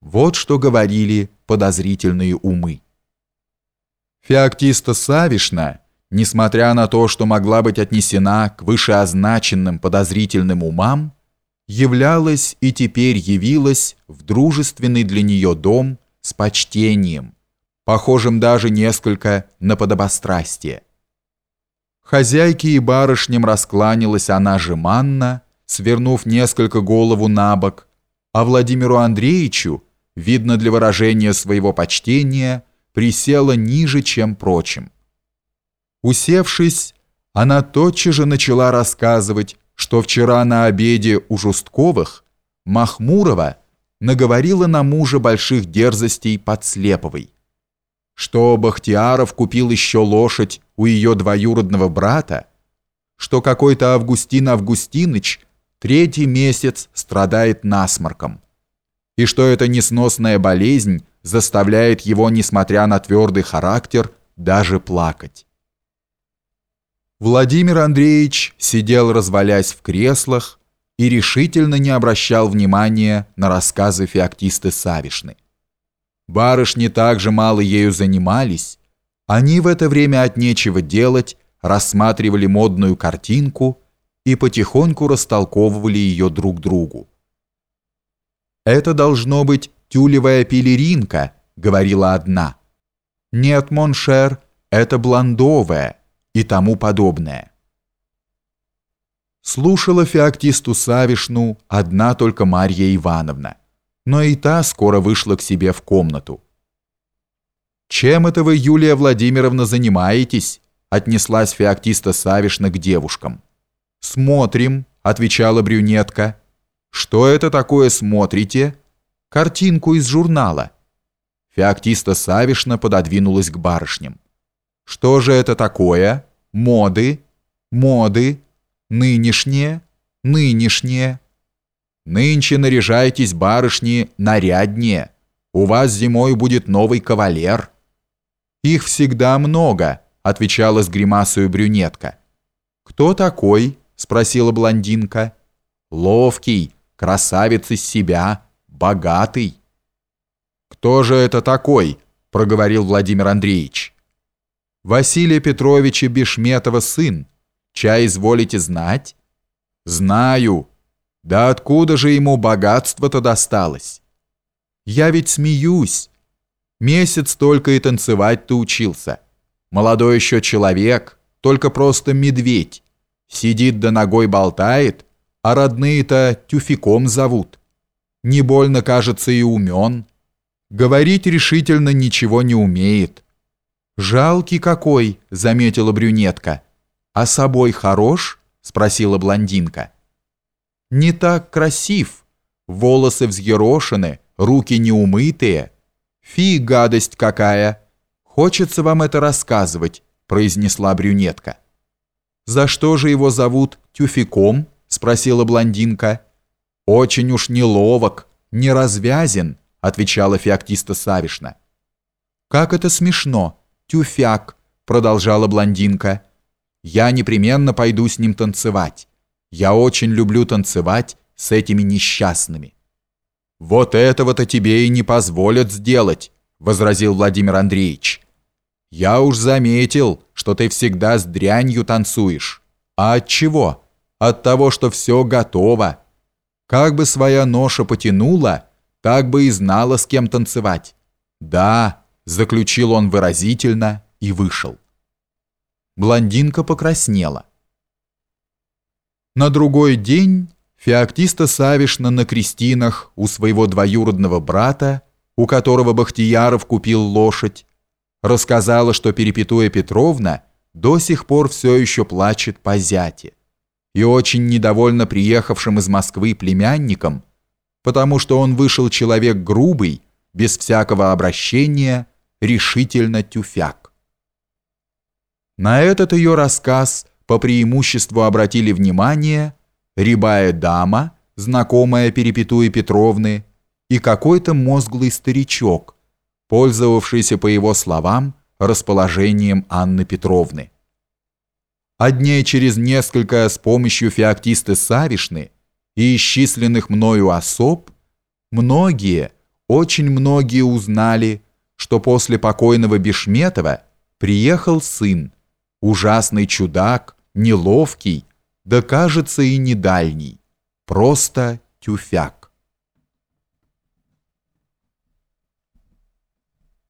Вот что говорили подозрительные умы. Феоктиста Савишна, несмотря на то, что могла быть отнесена к вышеозначенным подозрительным умам, являлась и теперь явилась в дружественный для нее дом с почтением, похожим даже несколько на подобострастие. Хозяйке и барышням раскланялась она жеманно, свернув несколько голову на бок, а Владимиру Андреевичу, видно для выражения своего почтения, присела ниже, чем прочим. Усевшись, она тотчас же начала рассказывать, что вчера на обеде у Жустковых Махмурова наговорила на мужа больших дерзостей под Слеповой, что Бахтиаров купил еще лошадь у ее двоюродного брата, что какой-то Августин Августиныч третий месяц страдает насморком, и что эта несносная болезнь заставляет его, несмотря на твердый характер, даже плакать. Владимир Андреевич сидел, развалясь в креслах, и решительно не обращал внимания на рассказы феоктисты Савишны. Барышни также мало ею занимались, они в это время от нечего делать рассматривали модную картинку и потихоньку растолковывали ее друг другу. «Это должно быть тюлевая пелеринка», — говорила одна. «Нет, mon cher, это блондовая» и тому подобное. Слушала Феоктисту Савишну одна только Марья Ивановна, но и та скоро вышла к себе в комнату. «Чем это вы, Юлия Владимировна, занимаетесь?» отнеслась Феоктиста Савишна к девушкам. «Смотрим», — отвечала брюнетка. «Что это такое смотрите?» «Картинку из журнала». Феоктиста Савишна пододвинулась к барышням. «Что же это такое? Моды? Моды? Нынешние? Нынешние?» «Нынче наряжайтесь, барышни, наряднее. У вас зимой будет новый кавалер». «Их всегда много», — отвечала с гримасою брюнетка. «Кто такой?» спросила блондинка. Ловкий, красавец из себя, богатый. Кто же это такой? проговорил Владимир Андреевич. Василия Петровича Бешметова сын. Чай изволите знать? Знаю. Да откуда же ему богатство-то досталось? Я ведь смеюсь. Месяц только и танцевать-то учился. Молодой еще человек, только просто медведь. Сидит да ногой болтает, а родные-то тюфиком зовут. Не больно, кажется, и умен. Говорить решительно ничего не умеет. «Жалкий какой», — заметила брюнетка. «А собой хорош?» — спросила блондинка. «Не так красив. Волосы взъерошены, руки неумытые. Фи, гадость какая! Хочется вам это рассказывать», — произнесла брюнетка. «За что же его зовут Тюфиком?» – спросила блондинка. «Очень уж неловок, неразвязен», – отвечала феоктиста Савишна. «Как это смешно! Тюфяк!» – продолжала блондинка. «Я непременно пойду с ним танцевать. Я очень люблю танцевать с этими несчастными». «Вот этого-то тебе и не позволят сделать», – возразил Владимир Андреевич. «Я уж заметил, что ты всегда с дрянью танцуешь. А от чего? От того, что все готово. Как бы своя ноша потянула, так бы и знала, с кем танцевать. Да, заключил он выразительно и вышел. Блондинка покраснела. На другой день Феоктиста Савишна на крестинах у своего двоюродного брата, у которого Бахтияров купил лошадь, рассказала, что Перепетуя Петровна до сих пор все еще плачет по зяте и очень недовольна приехавшим из Москвы племянником, потому что он вышел человек грубый, без всякого обращения, решительно тюфяк. На этот ее рассказ по преимуществу обратили внимание рябая дама, знакомая Перепетуя Петровны, и какой-то мозглый старичок, пользовавшийся, по его словам, расположением Анны Петровны. А дней через несколько с помощью феоктисты Савишны и исчисленных мною особ, многие, очень многие узнали, что после покойного Бешметова приехал сын, ужасный чудак, неловкий, да кажется и не дальний, просто тюфяк.